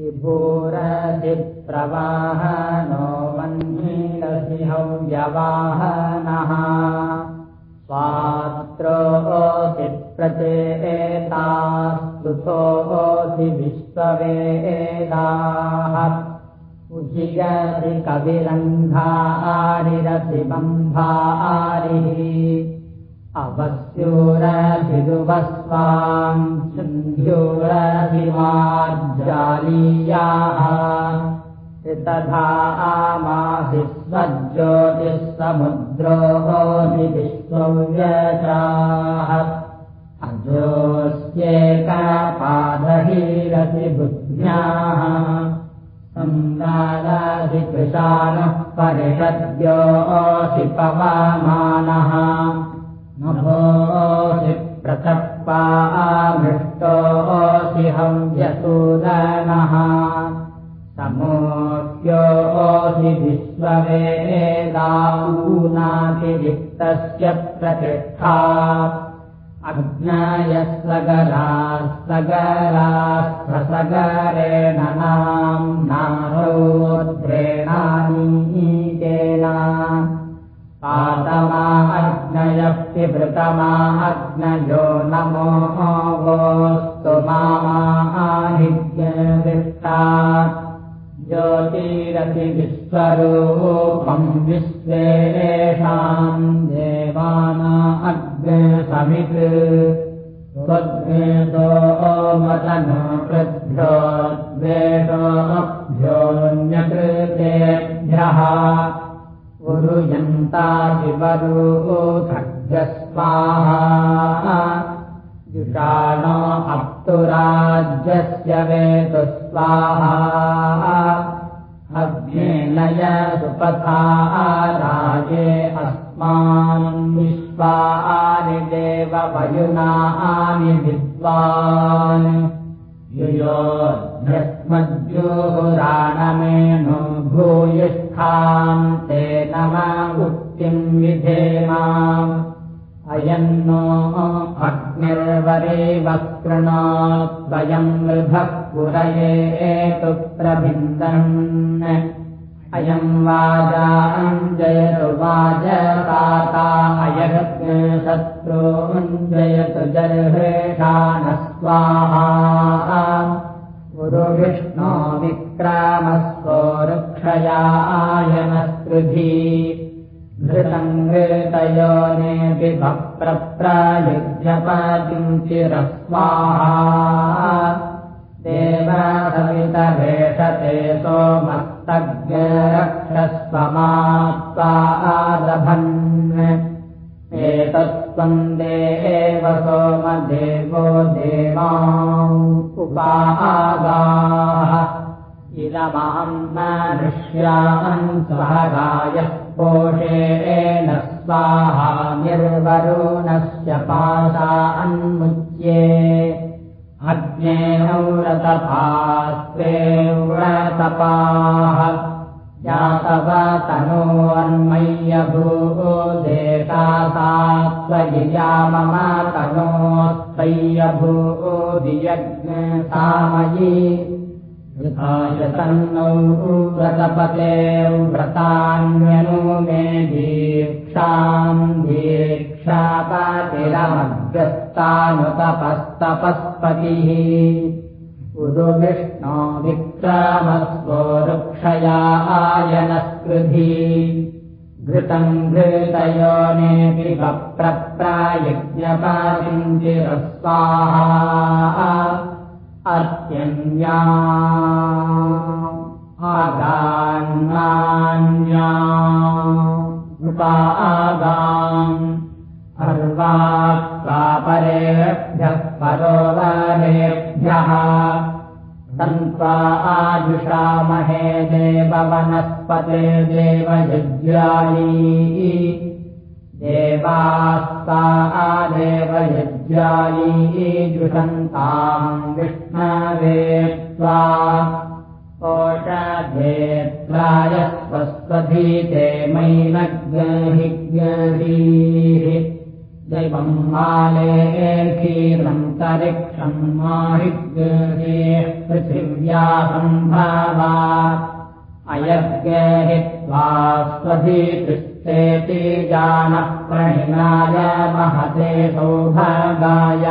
विभूरसि प्रवाहनो मन्मीरसि हव्यवाहनः। स्वात्रोऽसि प्रचेतास्तुतोऽसि विश्ववेदाः उजिगसि कविरन्धारिरसि अवस्योरभिदुवस्वाम् सिन्ध्योरभिमार्जालीयाः तथा आमासि स्वज्योतिः समुद्रोऽपि विश्वव्यचाः अजोऽस्येकपादहीरसि बुद्ध्याः कृशानः परिषद्योऽसि पवामानः। नभोऽसि प्रतप्पामृष्टोऽसि हव्यसूदनः समोऽस्योऽसि विश्ववेदाऊनातिरिक्तस्य प्रतिष्ठा अज्ञायस्सगरास्सगरास्त्रसगरेण नाम्नारोद्रेणानीकेन पातमा अग्नयो नमो वोस्तु मामाहिज्ञविष्टा ज्योतिरसि विश्वरूपम् विश्वेषाम् देवाना अग्निसमित् त्वद्वेदो मतनो कृभ्यो द्वेषोऽभ्योऽन्यकृतेभ्यः उरुयन्ताशिवरूखड्गस्वाहा जुषाणो अप्तुराज्यस्य वेतु स्वाहा। अग्नेनय सुपथा राजे अस्मान् विश्वानि देववयुनानि विद्वान्। युयोध्यस्मद्योराणमेनो भूयिष्ठाम् ते नम उक्तिम् विधेमा अयन्नो अग्निर्वरे वक्तृणाद्वयम् वृभः पुरयेतु प्रभिन्दन्। अयम् वाजाञ्जयतु वाजताता अयज्ञशत्रूञ्जयतु जर्हेषानः स्वाहा गुरुविष्णो विक्रामस्वोरुक्षयायनस्कृधी घृतम् घृतयोने विभप्रयुध्यपतिम् चिरस्वाहा। देवसवितवेषते सोमस्तज्ञरक्षस्वमात्वा आदभन् एतत्त्वम् देव सोमदेवो देवा उपागाः इदमहम् मनुष्यान् सहगायः पोषेण स्वाहा निर्वरुणस्य पाशा अन्मुच्ये। अग्ने व्रतपास्त्वे व्रतपाः। यातव तनोन्मय्यभू देशासात्त्वयिया मम तनोत्तय्यभू दियज्ञसामयी तन्नौ व्रतपते व्रतान्यनु मे दीक्षाम् दीक्षापतिरमभ्यस्तानुतपस्तपस्पतिः उरुविष्णो विक्रमस्वोरुक्षया आयनस्कृधी। घृतम् घृतयोनेऽपि वप्रप्रायज्ञपातिञ्चिरस्वाहा अर्त्यन्या आगान्नान्या उपा आगाम् अर्वाक्कापरेभ्यः परोवरेभ्यः सन्त्वा आजुषामहे देववनस्पते देवयज्ञायी देवास्ता आदेवयज्ञायी जुषन्ताम् विष्णवे त्वा ओषधेत्राय स्वस्वधीते मैनग्निः दैवम् माले क्षीरन्तरिक्षम् माहिग्रे पृथिव्या सम्भावा अयज्ञहित्वा स्वधीकृष्टेति जानः प्रणिनाय महते सौभागाय।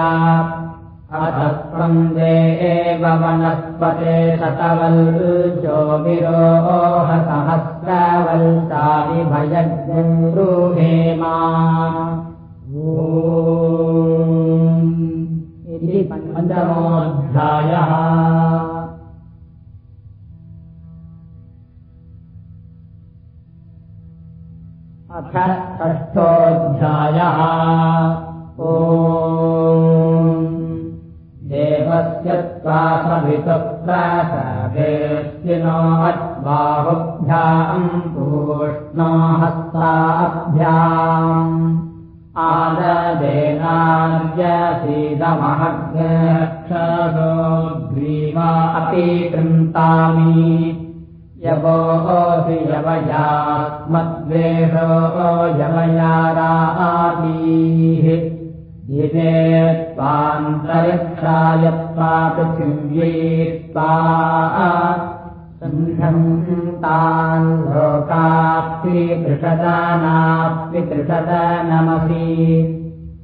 अधस्त्वम् दे एव वनस्पते शतवल्जो विरोहसहस्रवल्तानि भयग्रूहेमा इति पञ्चमोऽध्यायः अथ षष्ठोऽध्यायः। ओ देवस्य त्वा सवितुप्रासवेऽस्तिनो अद्बाहुभ्याम् पूष्णो हस्ताभ्याम् आददेनार्यसीदमहग्रक्षो ग्रीवा अपि कृन्तामि यवोऽपि यवयात्मद्वेषो यवयारातीः दिवे त्वान्तरिक्षाय त्वा पृथिव्यै त्वा सन्धन्तान् लोकाप्तितृषदानाप्ति तृषदनमसि अग्रेणैरसित्वा वेषमुन्नेतॄणामेतस्य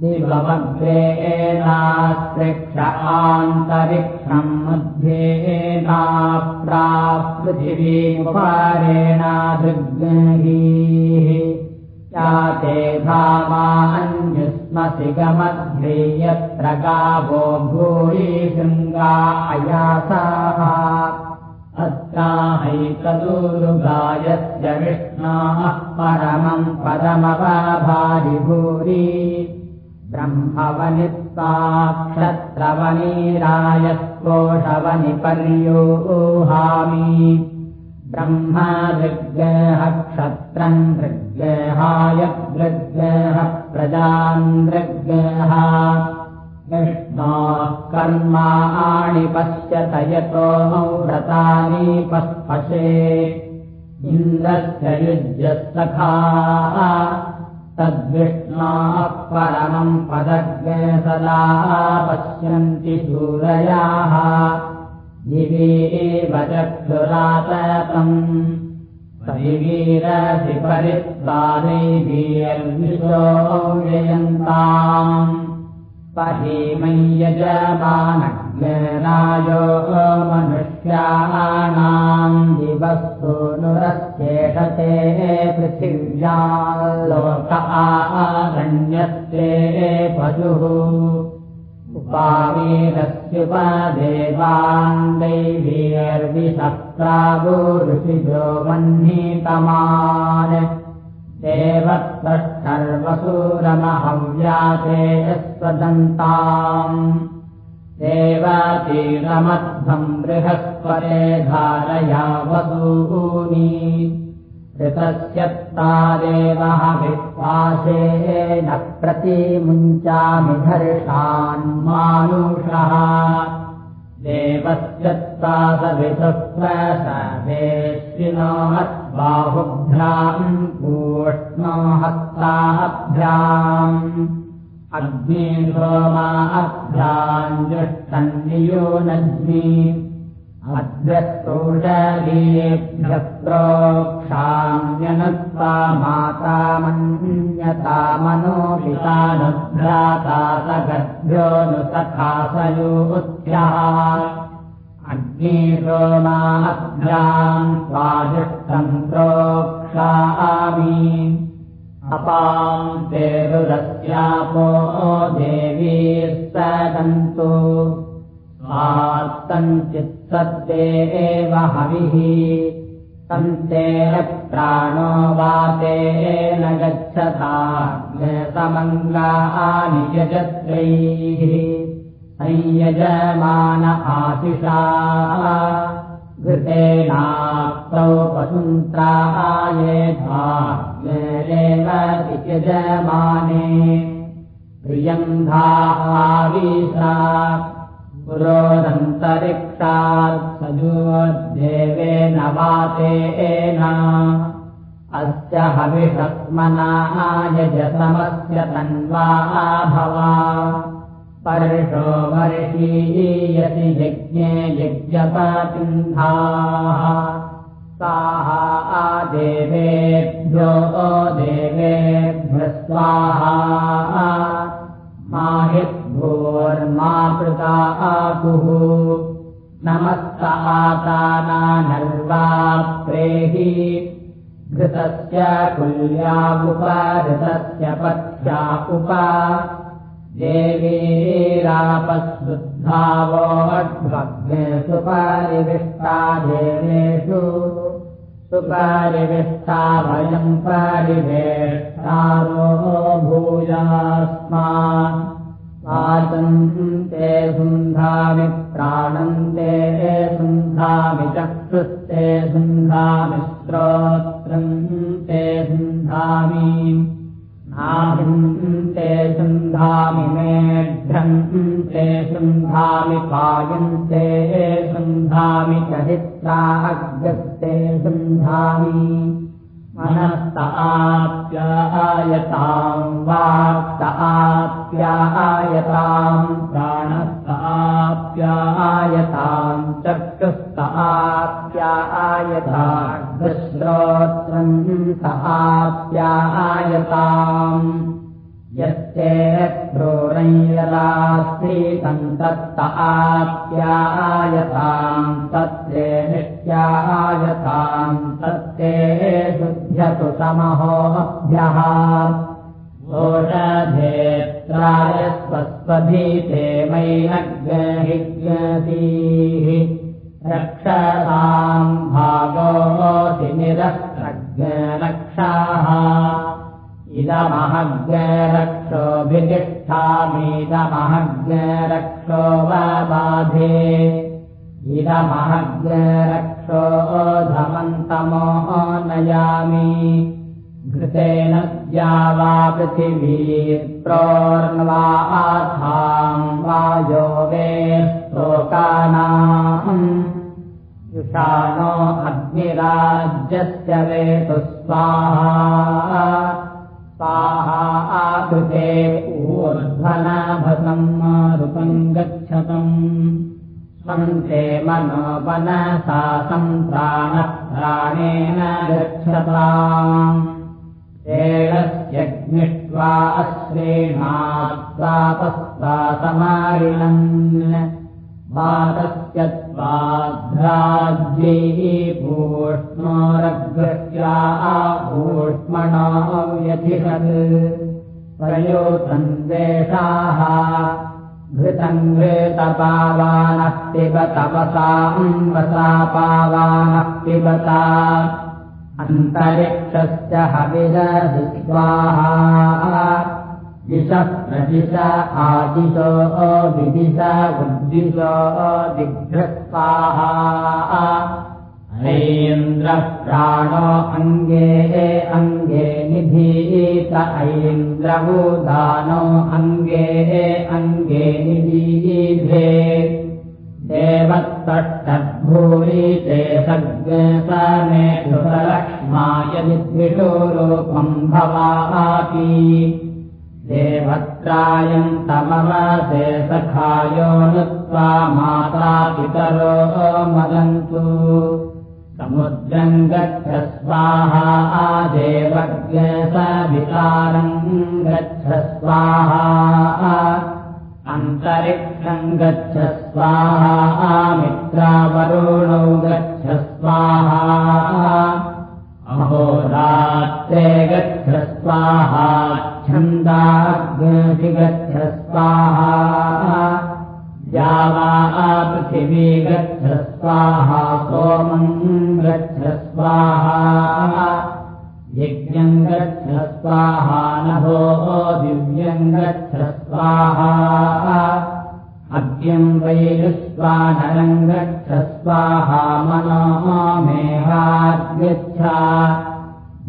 दिवमग्रेणास्त्रिक्ष आन्तरिक्षम् मध्येनाप्रापृथिवीमुपारेणादृग्गीः या ते धामान्युष्मसि गमध्ये यत्र गावो भूरि शृङ्गा अयासाः अत्राहैतदूरुगायस्य विष्णाः परमम् पदमवाभारि भूरि ब्रह्मवनित्वा क्षत्रवनीरायस्पोषवनि पर्योहामि ब्रह्मा दृग्गः क्षत्रम् दृग्गहाय दृग्गः प्रजान् दृग्गः विष्णोः कर्माणि पश्यत यतो व्रतानि पस्पशे इन्द्रस्य युज्यसखा तद्विष्णोः परमम् पदग्ने सदा पश्यन्ति सूरयाः। दिवीव चक्षुराततम् परिवीरसि परित्वादैवीर्विशो व्ययन्ताम् पहीमय्यजमानज्ञरायो मनुष्याणाम् दिवस्तु नुरस्येषते पृथिव्या लोक आरण्यस्ते पशुः। उपावीरस्युपदेवान् दैवीर्विषप्रावुरुषिजो मह्नीतमान् देवत्रर्वसूरमहव्याते यस्वदन्ताम् देवातीरमध्वम् बृहस्पते धारया वसूनि ऋतस्य तादेवः विश्वासेन प्रतिमुञ्चामि धर्षान्मानुषः। देवस्य तादविसुप्रसवेशिनो बाहुभ्याम् पूष्णो हस्ताभ्याम् अग्निसोमाभ्याम् जुष्टन्नियो नज्मि अद्यस्तोषलीभ्यः प्रोक्षाम्यनुत्वा मातामन्यता मनोपितानुभ्राता सगद्भ्यो नु सखासयोभ्यः अग्निसोमाभ्याम् स्वादिष्टम् प्रोक्षामि अपाम् ते रुदस्यापो देवी सदन्तु। स्वात्तञ्चित्सत्ते एव हविः। तन्तेन प्राणो वातेन गच्छता समङ्गानि यजत्रैः। संयजमान आशिषा। घृतेनाप्तौ पसुन्त्रायेधाग्नेरेव यजमाने प्रियन्धावीसा पुरोदन्तरिक्षात् सजोद्देवेन वातेन अस्य हविषत्मनाः यजसमस्य तन्वा भवा पर्षो वर्षीयति यज्ञे यज्ञपतिन्धाः साः आदेवेभ्यो देवेभ्य स्वाहा माहिद्भोर्मा कृता आकुः नमस्तातानानर्वा प्रेहि घृतस्य कुल्यामुपहृतस्य पथ्या उप देवीरापशुद्धावोऽग्ने सुपरिविष्टा देवेषु सुपरिविष्टा वयम् परिवेष्टारो भूयास्मान् पाचन्ते सुन्धामि प्राणन्ते सुन्धामि चक्षुस्ते सुन्धामि श्रोत्रम् ते सुन्धामि नाभिन्ते सुन्धामि मेढ्रम् ते सुन्धामि पायन्ते सुन्धामि चरित्राग्रस्ते सुन्धामि मनस्त आप्यायताम् वाक्त आप्यायताम् प्राणस्त आप्यायताम् चक्षुस्त आप्यायताग्रश्रोत्रम् स आप्यायताम् यश्चेक्रोरञ्जलास्ति तन्तत्त आप्यायताम् तत्ते नित्यायताम् तत्ते शुध्यतु समहोभ्यः। ओषधेत्राय स्वस्वधीते मैनग्रहिज्ञसीः रक्षताम् भागोऽसि निरस्त्रज्ञरक्षाः इदमहग्रक्षोऽभितिष्ठामीदमहग्रक्षो वबाधे इदमहग्रक्षो धमन्तमो नयामि घृतेन द्यावा पृथिवी प्रोर्न्वा वायो वे श्लोकानाम्। युषाणो अग्निराज्यस्य वेतु स्वाहा स्वाहा आकृते ऊर्ध्वनभसम् मारुतम् गच्छतम्। स्वन्ते मनोपनसा सम्प्राणः प्राणेन गच्छताम् एषस्यग्निष्ट्वा अश्रेणात्वापस्वा समारिणन् भारस्य त्वाध्राज्यैः पूष्णोरग्रस्या आपूष्मणो व्यधिषत् प्रयोतन् देशाः घृतम् घृतपावानः पिबतपसाम् वसा पावानः पिबता अन्तरिक्षस्य हविरसि स्वाहा दिशः प्रदिश आदिशो विदिश उद्दिशो दिग्भ्रस्वाहा ऐन्द्रः प्राणो अङ्गे अङ्गे निधीत ऐन्द्रभूदानो अङ्गे अङ्गे निधीधे देवत्तष्टद्भूरिते सज्ञसमे सुतलक्ष्माय विद्विषोरूपम् भवापि देवत्रायम् तमवसे सखायो नुत्वा माता पितरो मदन्तु। समुद्रम् गच्छ स्वाहा आदेवज्ञ सवितारम् गच्छ स्वाहा। अन्तरिक्षम् गच्छ स्वाहा मित्रावरुणौ गच्छ स्वाहा अहोरात्रे गच्छ स्वाहा छन्दाग्नि गच्छ स्वाहा यावा पृथिवी गच्छ स्वाहा सोमम् गच्छ स्वाहा यज्ञम् गच्छ स्वाहा नभो दिव्यम् गच्छ अग्निम् वैरुस्वानरम् गच्छ स्वाहा मनो मेहाद्गच्छ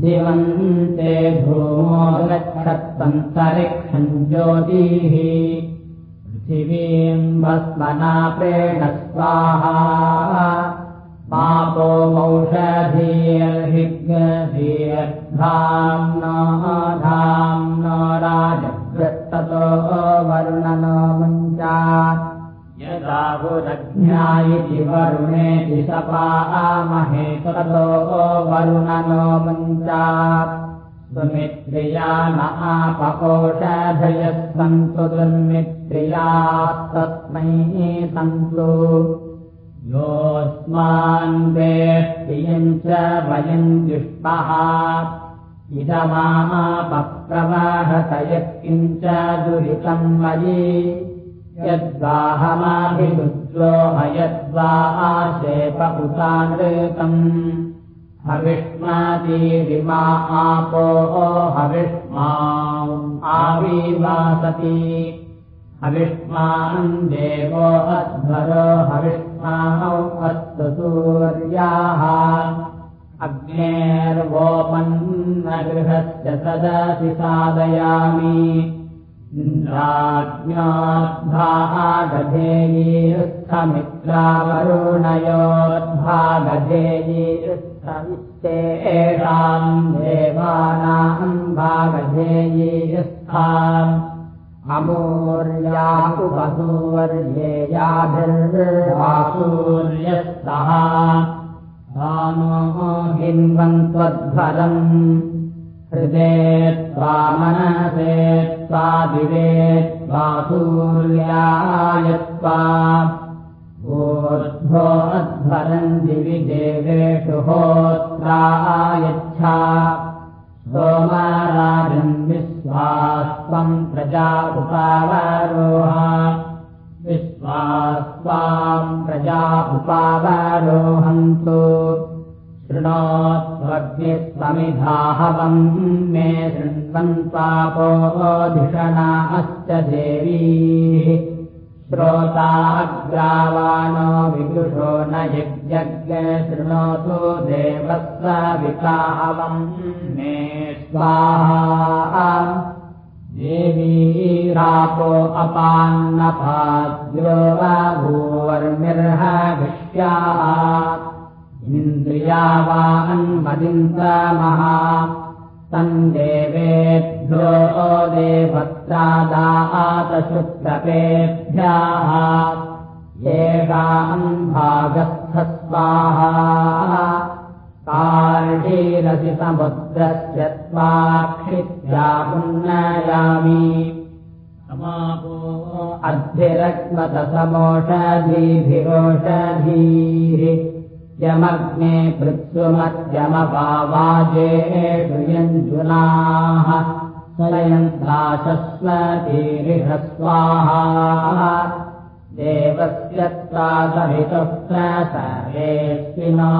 दिवन्ते भूमो गच्छत्तन्तरिक्षम् ज्योतिः। पृथिवीम् भस्मनापेण स्वाहा। पापो वरुणेति सपामहे ततो वरुणनो मुञ्चा। सुमित्रिया न आपकोषधयः सन्तु दुर्मित्रियास्तस्मै सन्तु। योऽस्मान् वेष्टियम् च वयम् दुष्पः इदमापप्रवाहत यत्किञ्च दुरितम् मयि यद्वाहमाभिरुद्रोहयद्वा आशेपपुतानृतम् हविष्मातीरिमा आपो हविष्मा। आविवासति। हविष्मान् देवो अध्वरो हविष्माौ अस्तु सूर्याः। अग्नेर्वोपन्नगृहस्य सदसि साधयामि इन्द्राज्ञोद्भागधेयीस्थमित्रावरुणयोद्भागधेयीस्थमित्ते एषाम् देवानाम् भागधेयीस्थाम् अमूर्या उपसूर्येयाभिर्वासूर्यस्तः नो हिन्वन्त्वध्वरम् हृदे त्वा मनसे त्वा दिवे त्वा सूर्यायत्वा ऊर्ध्वो अध्वरम् दिवि देवेषु होत्रायच्छा सोमराजम् विश्वास्त्वम् प्रजा उपावरोह। विश्वास्त्वाम् प्रजा उपावरोहन्तु शृणोत्वग्निस्वमिधाहवम् मे शृण्वन्त्वापोधिषणाश्च देवी। श्रोताग्रावाणो विदुषो न यज्ञ शृणोतु देवस्य विकाहवम् मे स्वाहा। देवीरापो अपान्नपाद्यो वा भूवर्मिर्हविष्याः इन्द्रिया वा अन्मदिन्द्रमहा तम् देवेभ्यो देवत्रादातशुक्रपेभ्यः येषाम् भागस्थस्वाहा। कार्षीरसि समुद्रस्य त्वाक्षित्या पुन्नयामि समापो अर्धिरग्मतसमोषधीभिरोषधीः यमग्ने पृथ्वमद्यमपावाजेषु यञ्जुनाः स्वयन्ताशस्वतीरिषस्वाहा देवस्य त्वादहितुः सर्वेऽस्मिनो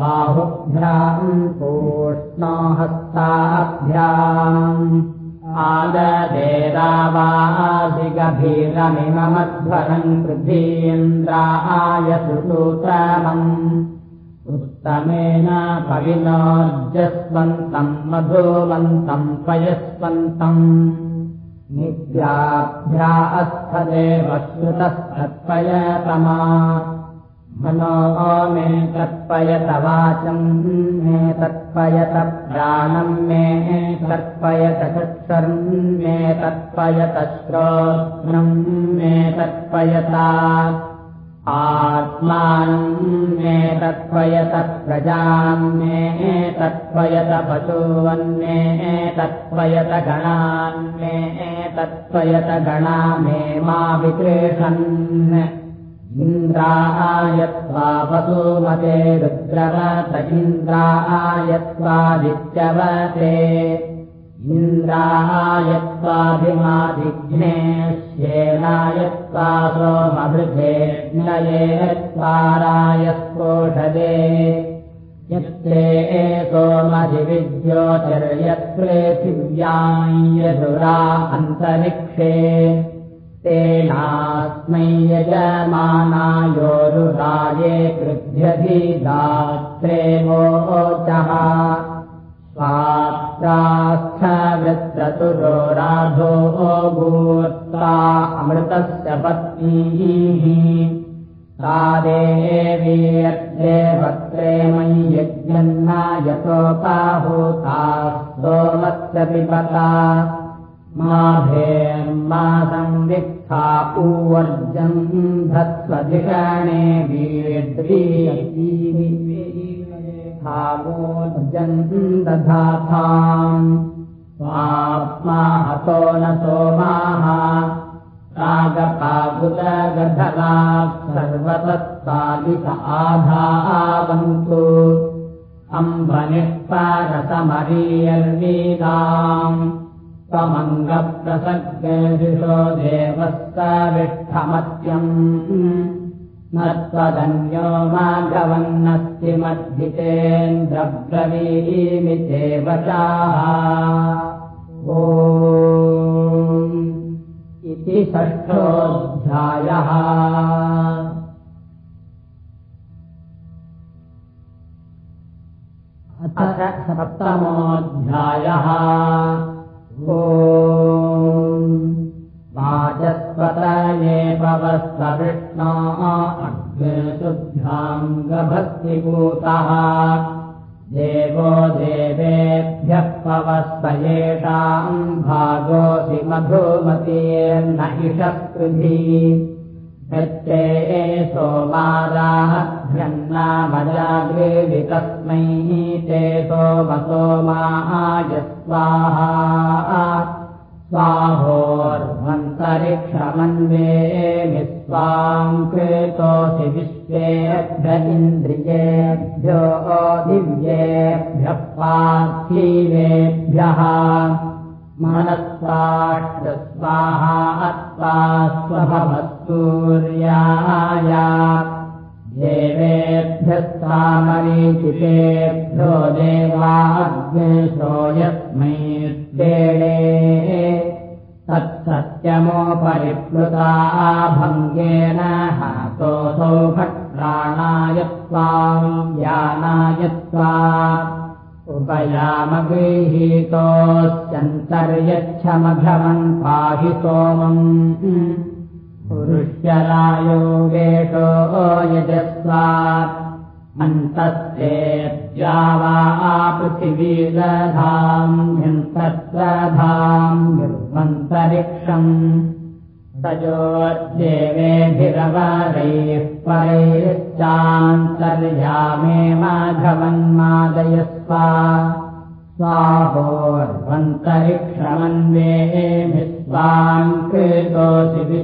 बाहुभ्याम् पूष्णो हस्ताभ्याम् आददेरावादिगभीरमिमध्वरम् पृथीन्द्राय सुसूतमम् उत्तमेन पविनोर्जस्वन्तम् मधुवन्तम् पयस्वन्तम् नित्याभ्या अस्थदेव मनो मे तत्पयत वाचम् मे तत्पयत प्राणम् मे तत्पयत चक्षुर्म् मे तत्पयत श्रोत्रम् मे तत्पयता आत्मानम् मे तत्पयत प्रजाम् मे तत्पयत पशूवन्मे तत्पयत गणान्मे तत्पयत गणा मे मा विकृषन् इन्द्रायत्वा वसुमते रुद्रवत इन्द्रायत्वादित्यवते इन्द्रायत्वाभिमादिघ्नेश्येनायत्वा सोमभृजेज्ञयेत्वाराय स्पोषदे यत्ते सोमधिविद्योतिर्यत्प्रेथिव्याम् यधुरा अन्तरिक्षे। तेनास्मै यजमानायोरुराये कृध्यधिदात्रे वोचः स्वात्रास्थवृत्ततुरो राधो भूत्वा अमृतस्य पत्नीः सा देवीयद्देवत्रे मयि यज्ञन्नायतोपाहूता सोमस्य पिबता माभेर्मा संवित्था पूवर्जम् धत्स्वधिषणे वीर्द्रीयीमोर्जन् दधाथाम् स्वात्मा हतो न सोमाः। रागपागुदगधला सर्वतत्सालित आधावन्तु। अम्बनिष्पारसमरीयर्वीताम् त्वमङ्गप्रसग्शिषो देवस्तविष्ठमत्यम् न त्वदन्यो माघवन्नस्ति मद्धितेन्द्रब्रवीमि देवताः। ओ इति षष्ठोऽध्यायः। अथ सप्तमोऽध्यायः। ओ वाचस्पतये पवस्तविष्णो अग्निशुद्भ्याम् गभक्तिभूतः। देवो देवेभ्यः पवस्तयेषाम् भागोऽसि मधुमतीर्न इषकृधि यत्ते सोमाराभ्यन्नामजागृवि तस्मै ते सोमसोमाय स्वाहा स्वाहोर्वन्तरिक्षमन्वेमि स्वाम् कृतोऽसि विश्वेभ्य इन्द्रियेभ्यो दिव्येभ्यः पार्थिवेभ्यः। मनस्वाष्टस्वाहा अत्वा स्वभवत्सूर्याय देवेभ्यस्तामरीचितेभ्यो देवाग्निशो यस्मै तत्सत्यमोपरिप्लुता भङ्गेन हातोऽसौ भट्राणाय त्वाम् यानाय त्वा उपयामगृहीतोऽस्यन्तर्यच्छमघवन् पाहि सोमम् पुरुष्यरायो वेषो यजस्वा अन्तस्तेऽद्या वा पृथिवीदधाम् ह्यन्तस्वधाम् निर्वन्तरिक्षम्। तयोर्देवेभिरवरैः परैश्चान्तर्यामे माघवन्मादयस्वा स्वाहोर्वन्तरिक्षमन्वेमि स्वाम् कृतोऽसि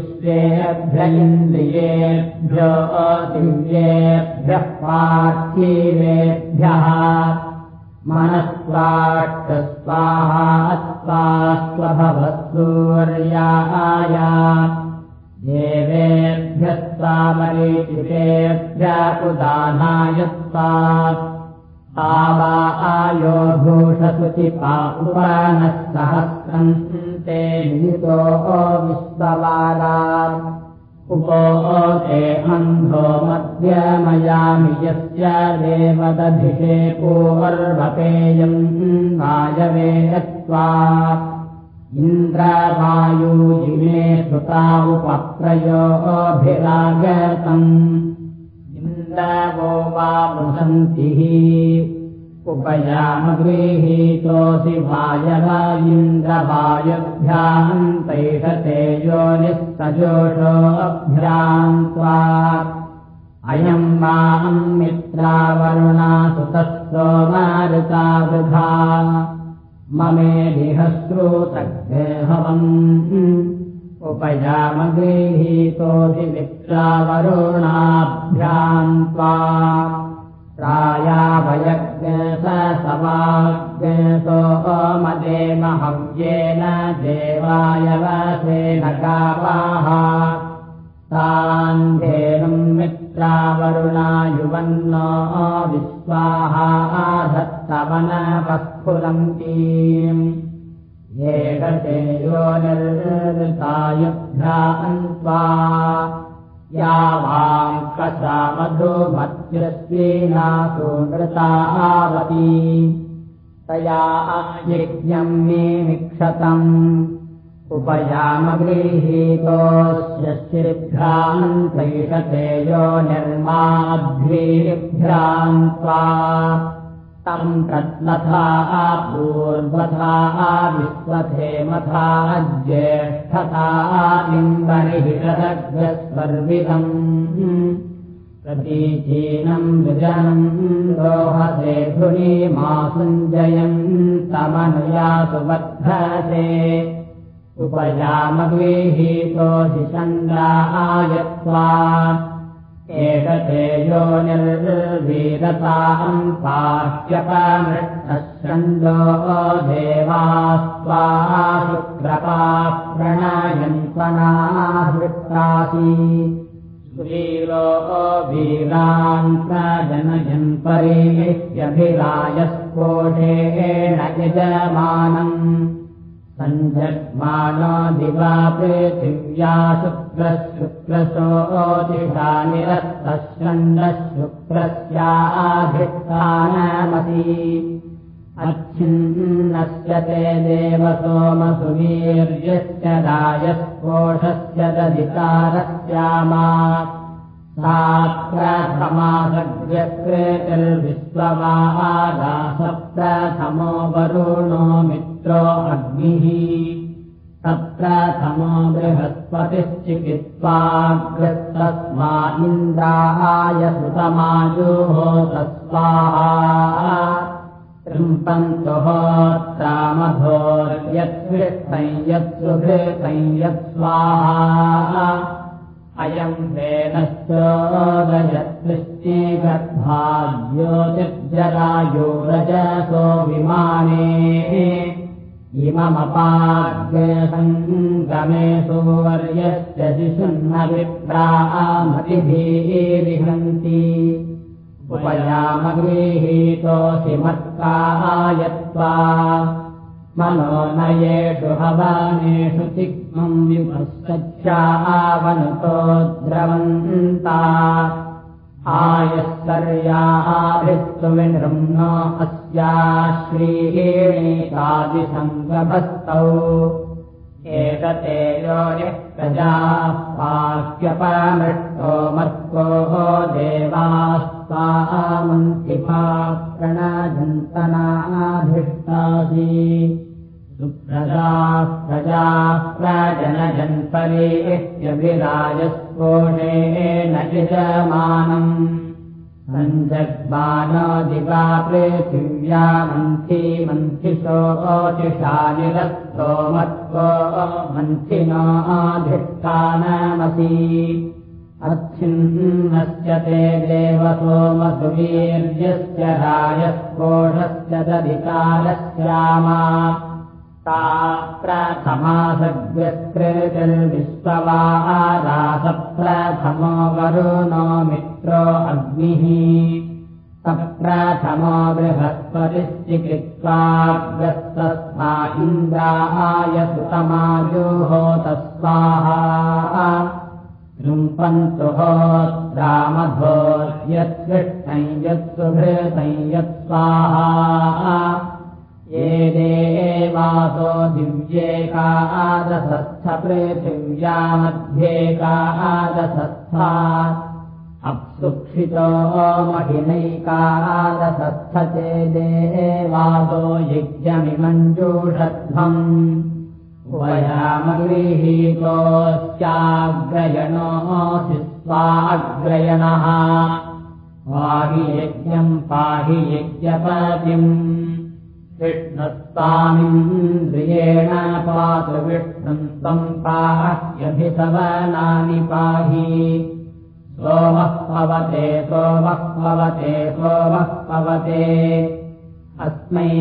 इन्द्रियेभ्यो पार्थिवेभ्यः मनस्वाष्टस्वाहा त्वा स्वभवत्सूर्याय देवेभ्यः स्वामरीचितेभ्य उदानाय स्वा आवा आयो भूषसुचिपा उपनः सहस्रम् ते निहितो विश्ववारा उपो ते अन्धो मध्यमयामि यस्य देवदधिषे पूर्वपेयम् वायवे त्वा इन्द्रवायुजिमे सुता उपप्रयोभिरागतम् इन्द्रवो वा वसन्तिः। उपयामगृहीतोऽसि वायव इन्द्रवायुभ्याम् तैषते यो निःसजोषोऽभ्याम् त्वा अयम् माम् मित्रावरुणा सुतः सोमारुता वृथा। ममेधिहश्रूतग्रेहवम् उपयामगृहीतोऽसि मित्रावरुणाभ्याम् त्वा प्रायाभयज्ञसवाज्ञसो मदेमहव्येन देवाय वसेन गावाः तान्धेनुम् मित्रावरुणायुवन्नो विश्वाहा धत्तवनपस्फुरन्तीम् एषते यो निर्तायुभ्यो ध्यान्त्वा या वाङ्कसा मधुमध्यस्वीनासु नृतावती तया यज्ञम् निमिक्षतम् उपयामगृहीतोऽस्य शिभ्रान्तैषते यो निर्माद्भिभ्रान्त्वा तम् तत्लथा पूर्वथा विश्वथेमथा ज्येष्ठता लिम्बरिहिषदग्रस्वर्विदम् प्रतीचीनम् विजनम् रोहसे धुनीमा सञ्जयम् तमनुयासु वर्धसे तेजो निर्वीरताम् पाह्यपमृष्टश्रन्दो देवास्त्वा शुक्रपा प्रणयन्त्वनाहृत्तासि वीरो वीरान् प्रजनयन् परिमित्यभिरायस्फोटेण यजमानम् सञ्जग्मानो दिवा पृथिव्या शुक्रशुक्रशोतिषा निरस्तश्रन्दः शुक्रस्याभित्थानमसि अच्छिन्नस्य ते देवसोमसुवीर्यश्च राजस्कोषस्य दधिकारस्यामा सा प्रथमासग्र्यकृतिर्विश्ववादासप्रथमो वरुणो मित्रो अग्निः सप्रथमो बृहस्पतिश्चिकित्वाग्रस्तस्मा इन्द्राय सुतमायोः तस्वाहा यत्सुभृतञ्यत्स्वाहा अयम् रजसो विमाने इममपाग्रसङ्गमे सूर्यस्य शिशुन्नभिप्रामतिभिरिहन्ति उपयामगृहीतोऽसि मत्कायत्वा मनो नयेषु हवानेषु तिक्मम् विभस्तच्छावनुतो द्रवन्ता आयस्तर्याभिस्तु विनृम्नो अस्या श्रीहेणीकादिसङ्गभस्तौ एतते यो यः प्रजाः पाह्यपमृष्टो मर्कोः देवास्तामन्तिभा प्रणजन्तनाधिष्टासि सुप्रजाः प्रजाः प्रजनजन्परे यजमानम् सञ्जग्मानो दिवा पृथिव्या मन्थि मन्थिषो ओतिषा निरस्तो मत्को मन्थिनोऽधिष्ठानमसि अच्छिन्नस्य ते देवसोमसुवीर्यस्य राजस्कोषस्य दधिकारस्यामा ता प्रथमासग्रस्कृतिर्विश्ववादासप्रथमो वरुणो मित्रो अग्निः सप्रथमो बृहस्पतिश्चिकित्वाग्रस्तस्मा इन्द्राय सुतमायोः तस्वाहा। लुम्पन्तु होत्रामधोर्यत्कृष्णम् यत्सुभृतम् यत्स्वाहा ये देवासो दिव्येकादशस्थपृथिव्या मध्येकादशस्था अप्सुक्षितो महिनैकादशस्थ चे देवासो यज्ञमिमञ्जूषध्वम्। वयामगृहीतोश्चाग्रयणोऽसि स्वाग्रयणः पाहि यज्ञम् पाहि यज्ञपतिम् विष्णुस्तामिन्द्रियेण पातु विष्णुम् त्वम् पाह्यभिसवनानि पाहि। सोमः पवते सोमः पवते सोमः पवते अस्मै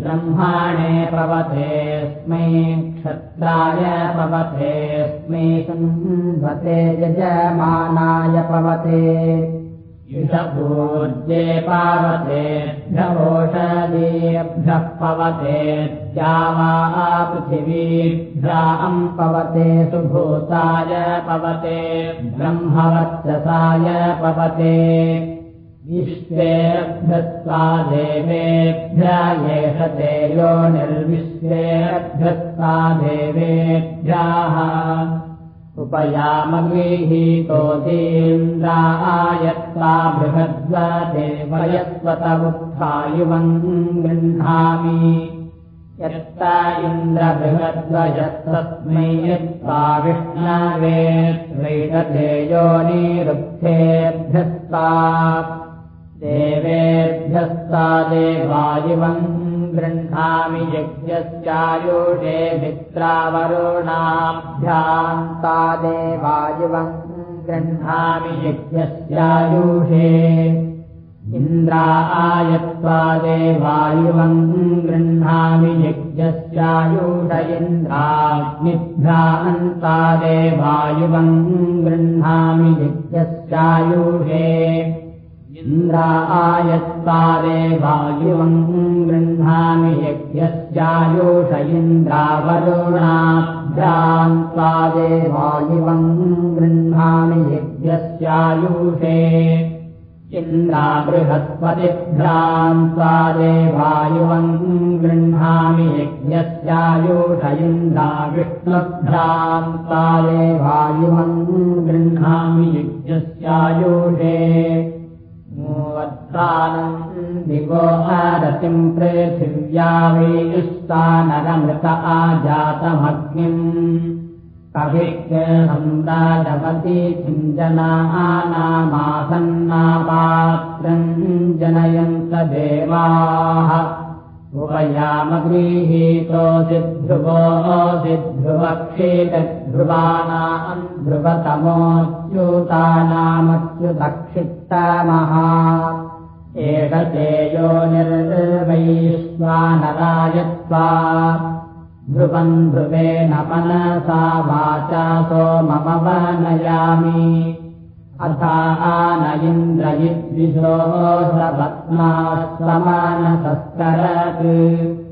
ब्रह्माणे पवतेऽस्मै क्षत्राय पवतेऽस्मै संवते यजमानाय पवते युषपूर्जे पावतेभ्यवोषदीभ्यः पवतेत्या वा पृथिवीभ्याम् पवते सुभूताय पवते ब्रह्मवर्चसाय पवते। विश्वेभ्यस्त्वा देवेभ्य एष ते यो निर्विश्वेभ्यस्त्वा देवेभ्याः उपयामगृहीतोऽतीन्द्रायत्वा बृहद्वदेवयस्वतमुत्थायुवम् गृह्णामि यत्त इन्द्रबृहद्वयस्तस्मै यत्त्वा विष्णवे त्वैषधेयोनिरुद्धेभ्यस्ता देवेभ्यस्ता देवायुवम् गृह्णामि यज्ञस्यायुषे मित्रावरुणाभ्यान्ता देवायुवम् गृह्णामि यज्ञस्यायुषे। इन्द्रायत्वा देवायुवम् गृह्णामि यज्ञस्यायुष इन्द्राग्निभ्यान्ता देवायुवम् गृह्णामि यज्ञस्यायुषे इन्द्रायत्पादे वायुवम् गृह्णामि यज्ञस्यायुष इन्द्रावरुणाभ्यान्तादे वायुवम् गृह्णामि यज्ञस्यायुषे इन्द्राबृहस्पतिभ्रान्तादे वायुवम् गृह्णामि यज्ञस्यायुष इन्द्राविष्णुभ्रान्तादे वायुवम् गृह्णामि यज्ञस्यायुषे दिवो हरतिम् पृथिव्या वेयुस्तानरमृत आजातमग्निम् कविक्यसन्दाजवती चिञ्जनानामासन्नापात्रम् जनयन्त देवाः। उभयामगृहीतो सिद्ध्रुवोऽसिध्रुवक्षेतध्रुवानाम् एष तेजो निर्वैश्वानरायत्वा ध्रुवम् ध्रुवेण मनसा वाचा सोमम वनयामि। अथा सपत्ना समानसस्करत्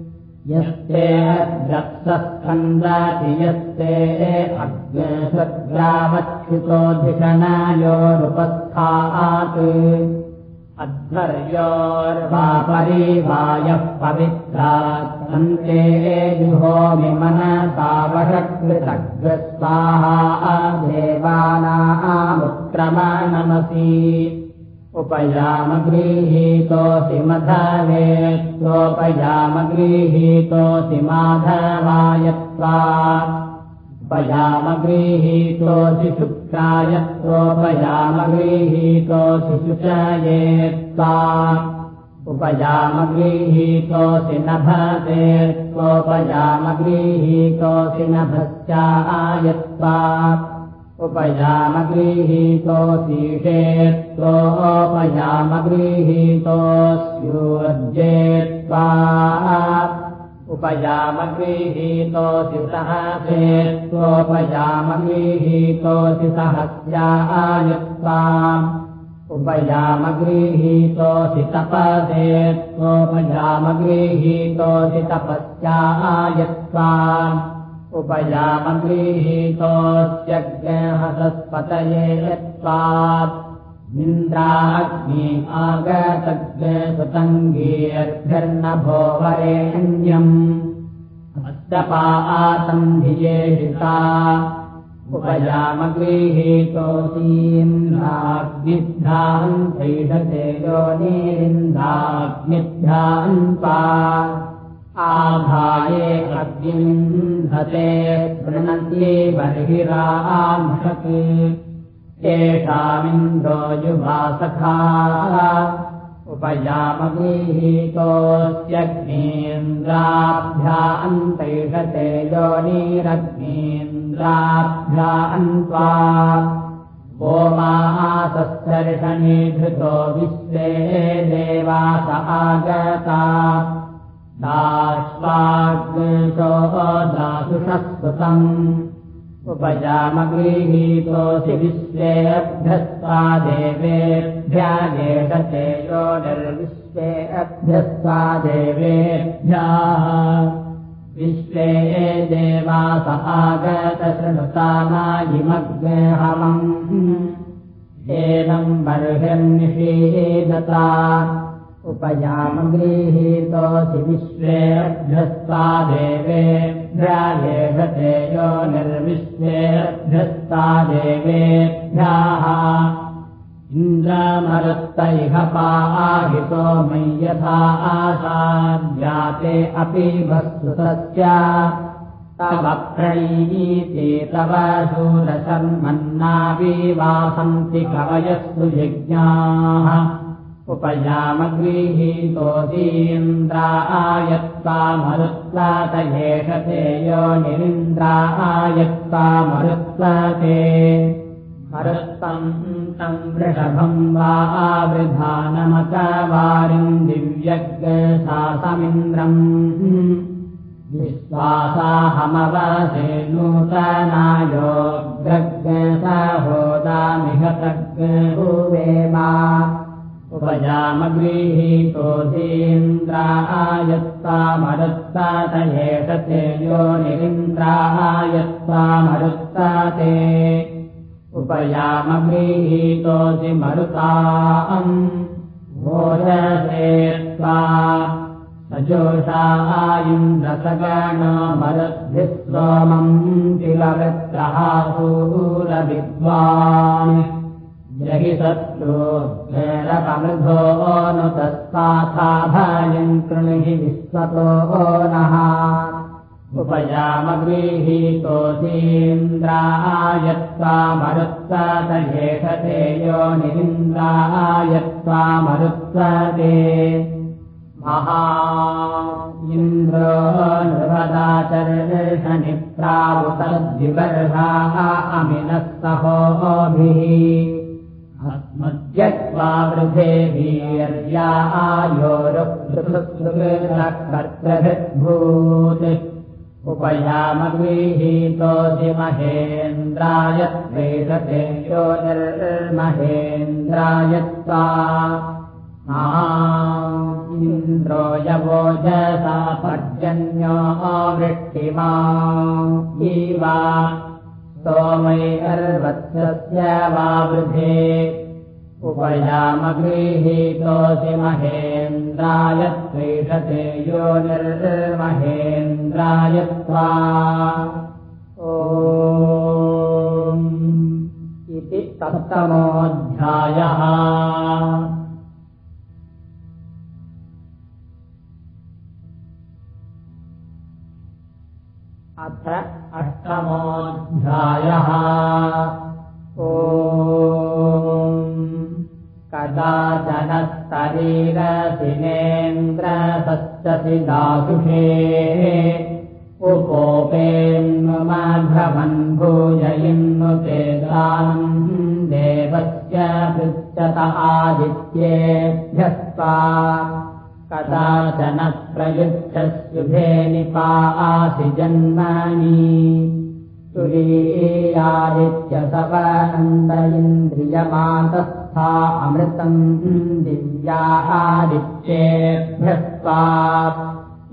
यस्ते द्रप्सस्कन्दाति यस्ते अग्रसद्रावच्छुतोऽधिषणायोरुपस्थात् अध्वर्योर्वापरिवायः पवित्रान्ते जुहोमि मनसावषकृतग्रस्वाहा देवानामुत्क्रमणमसि उपयामगृहीतोऽसि मधवे त्वोपयामगृहीतोऽसि माधवायत्वा उपयामगृहीतोऽसि शुक्रायत्वोपयामगृहीतोऽसि शुचये त्वा उपयामगृहीतोऽसि नभते त्वोपयामगृहीतोऽसि नभश्चायत्वा उपयामगृहीतोऽसीषे त्वोपयामगृहीतोऽस्योर्जे त्वा उपयामगृहीतोऽसि सहसे त्वोपयामगृहीतोऽसि सहस्यायत्वा उपयामगृहीतोऽसि तपसे त्वोपयामगृहीतोऽसि तपस्यायत्वा उपयामगृहीतोऽस्यज्ञहसत्पतये यत्त्वात्। इन्द्राग्नि आगतज्ञसुतङ्गीर्भिर्नभो वरेण्यम् अस्तपा आसन्धियेषिता उपयामगृहीतोऽसीन्द्राग्निभ्याम् तैषते योनिरिन्द्राग्निभ्यान्त्वा आभाये अग्निन्धते प्रणन्ये बर्हिरांशत् येषामिन्द्रो युवासखा उपयामगृहीतोऽस्यग्नीन्द्राभ्यान्तैषते योनिरग्नीन्द्राभ्यान्त्वा ओमासस्तर्षणीधृतो विश्वे देवास आगता दाश्वाग्निशो दासुषस्तुतम् उपजामगृहीतोऽसि विश्वेऽभ्यस्ता देवेभ्या येषते यो निर्विश्वे अभ्यस्ता देवेभ्यः विश्वे देवास आगतशृणुतानायिमग्हमम् एनम् बर्हिर्निषीदता उपयामगृहीतोऽसि विश्वेऽभ्यस्ता देवेभ्यागेषते यो निर्विश्वेऽभ्यस्ता देवेभ्यः। इन्द्रमरुत्त इह पाहितो मयि यथा आसाद्याते अपि वस्तुतस्य तव प्रणीते तव शूरशर्मन्नाविवासन्ति कवयस्तु यज्ञाः उपयामगृहीतोऽतीन्द्रायत्तामरुत्वातयेषते यो निरिन्द्रायत्तामरुत्वते मरुत्तम् तम् वृषभम् वा आवृधानमकवारिम् दिव्यग्सासमिन्द्रम् विश्वासाहमवसे नूतनायोग्रग्सहोदामिहतग्वेवा उपजामगृहीतोऽधीन्द्रायत्तामरुत्तातयेषते यो निरिन्द्रायत्तामरुत्ताते उपयामगृहीतोऽसि मरुताम् भोजसेत्वा सजोषायुन्द्रसगण मरुद्भिः सोमम् तिलवृत्रहासूरविद्वान् जहि सत्रो वेरपमृधो नु तस्ताथा भयम् कृणिहि विश्वतो नः। उपयामगृहीतोऽसीन्द्रायत्वा मरुत्वतयेषते यो निरिन्द्रायत्वा मरुत्वते महा इन्द्रो नृपदाचर्षनिप्रावुतद्विवर्षाः अमिनः सहोभिः अस्मद्यक्त्वा वृधे वीर्या आयोरुक्तृभूत् उपयामगृहीतोऽसि महेन्द्राय द्वेषते यो निर्महेन्द्रायत्वा इन्द्रो यवोजसा पर्जन्यो वृष्टिमा इवा सोमैर्वत्सस्य वा वृधे उपयामगृहीतोऽसि महेन्द्राय द्वेषते यो निर्महेन्द्रायत्वा ओ इति सप्तमोऽध्यायः। अथ अष्टमोऽध्यायः। ओ कदाचनस्तरीरसिनेन्द्रसश्चसि दासुषे उपोपेन्नुमाघ्रमन् भूजयिन्नु चेदानम् देवस्य पृच्छत आदित्येभ्यस्ता कदाचन प्रयुक्तस्युभे निपा आसि जन्मानि। तुरीयादित्यसवनन्द अमृतम् दिव्या आदित्येभ्यस्ता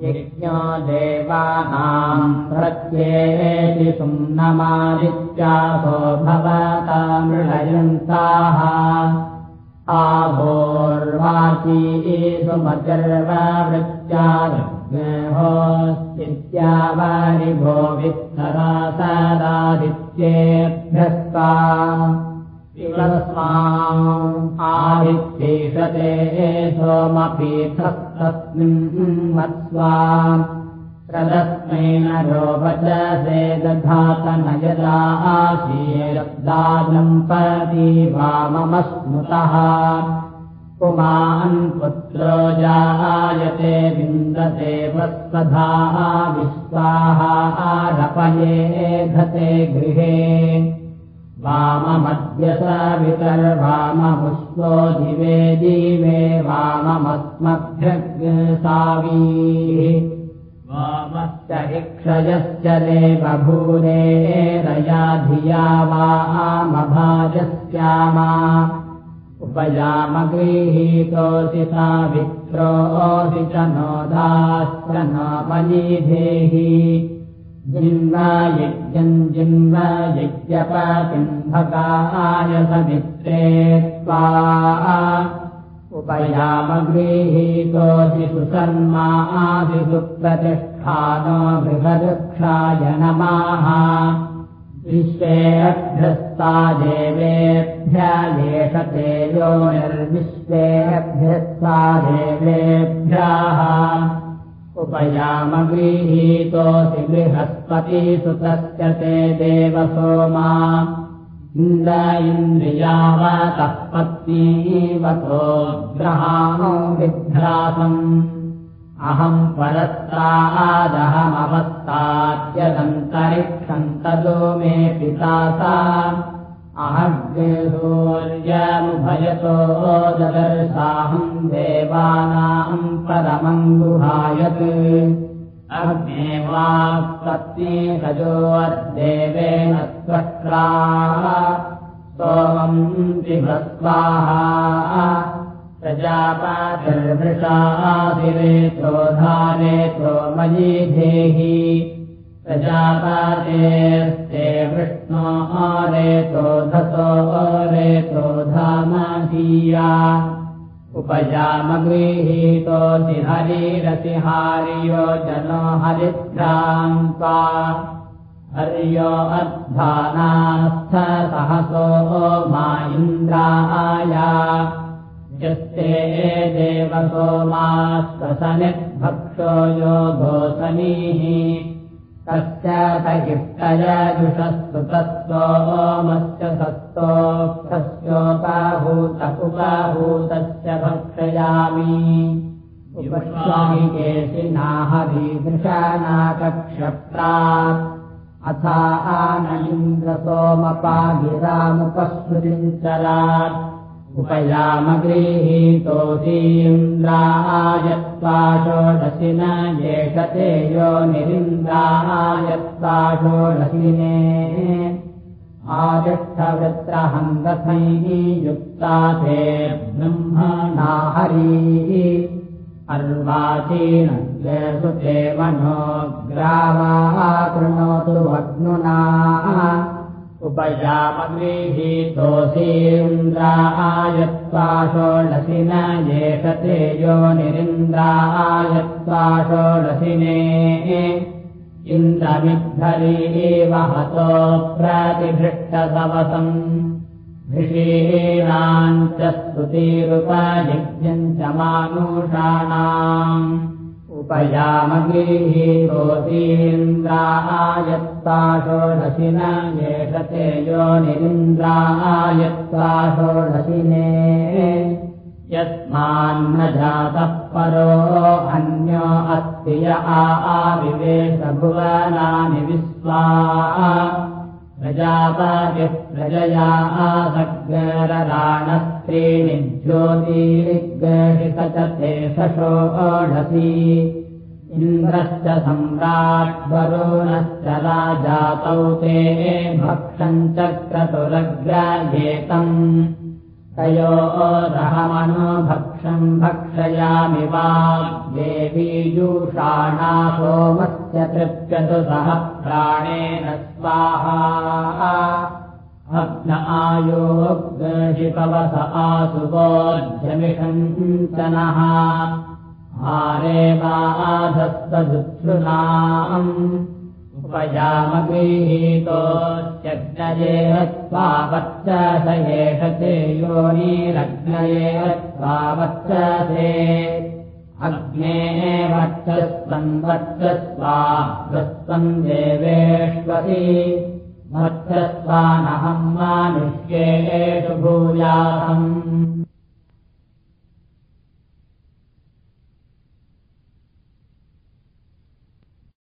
यज्ञो देवानाम् प्रत्येति सुम्नमादित्यासो भवता मृळयन्ताः आभोर्वाची सुमचर्वावृत्याहोस्तित्यावारिभो वित्तरासदादित्येभ्यस्ता आदित्येषते सोमपीठस्तस्मिन् मत्स्वा प्रदस्मै नरोपचसे दधातन यदा आशीरब्दादम्पती वाममस्मृतः पुमान् पुत्रो जायते विन्दते वत्सधा विश्वाः आरपये धते गृहे वाममद्य दिवे दिवे वाममस्मभ्यग्सावीः वामश्च इक्षयश्च देवभूरे रया धिया वामभाजस्यामा उपयामगृहीतोऽसि सावित्रोऽसि च नोदाश्च न मयीधेहि जिन्वायज्ञम् जिन्वयज्ञपतिम्भकाय समित्रे त्वा उपयामगृहीतोऽसि सुसन्मादिसुप्रतिष्ठानो बृहदक्षाय नमाः विश्वेऽभ्यस्ता देवेभ्य एष तेजो निर्विश्वेऽभ्यस्ता देवेभ्यः उपयामगृहीतोऽसि बृहस्पतिसुतस्य ते देव सोमा इन्द इन्द्रियावतः पत्नीवतो ग्रहाणो विभ्रासम् अहम् परस्तादहमवस्ताद्यदन्तरिक्षम् तदो मे पिता सा अहग्सूर्यमुभयतो ददर्शाहम् देवानाम् परमम् गुहायत् अग्नेवाक्पत्नी सजोर्देवेन स्वक्रा सोमम् पिभस्वाहा प्रजापातिर्वृषादिरेतो धारेतो मयि धेहि प्रजापातेस्ते विष्णो रेतो धसो रेतो धामधीया उपयामगृहीतोऽसि हरिरसि हार्यो जनो हरिभ्रान्त्वा हर्यो अध्वानास्थ सहसो मा इन्द्राया। यस्ते देवसोमास्वसनिर्भक्षो यो घोसनीः तस्य स इष्टयजुषस्तु तत्सोमस्य सस्तोऽभूत उपाभूतस्य भक्षयामि उपस्वामिकेशिना हरीदृशानाकक्षप्रात् अथा आनलिन्द्रसोमपागिरामुपस्मृतिञ्चरात् उपयामगृहीतोऽसीन्द्रायत्वा षोडशि न येषते यो निरिन्द्रायत्वा षोडशिने रथैः युक्ता ते ब्रह्मणा हरीः अर्वाचीनसु ते मनो कृणोतु अग्नुना उपयामगृहीतोऽसीन्द्रायत्वा षोडशि न येषते यो निरिन्द्रायत्वा षोडशिने इन्द्रमिद्धरी वहतो प्रतिभृष्टसवसम्। ऋषीणाम् च स्तुतिरुपयज्ञम् च मानुषाणाम् उपयामगृहीतोऽसीन्द्रायत्ता षोडशि न येषते यो निरिन्द्रायत्ता षोडशिने यस्मान्न जातः परो अन्यो अस्ति य आविवेशभुवनानि विश्वा प्रजापतिः प्रजया आसग्रराणस्त्रीणि ज्योतिरिग्रहित च ते षोडशी इन्द्रश्च सम्राट्वरुणश्च राजातौ ते भक्षम् च क्रतुरग्राह्येतम् तयोरहमनो भक्षम् भक्षयामि वा देवीजूषाणा सोमस्य तृप्यतु सह प्राणेन स्वाहा। अग्न आयोग्शिपवस आसुवोध्यमिषञ्चनः हारे बाधस्तदुच्छृणाम् उपयामगृहीतोत्यग्नये स्वावच्च स एष ते योनिरग्नये स्वावच्चसे अग्ने वक्षस्वम् वक्षस्वा वृस्वम् देवेष्वसि वक्षस्वानहम् मानुष्येषु भूयासम्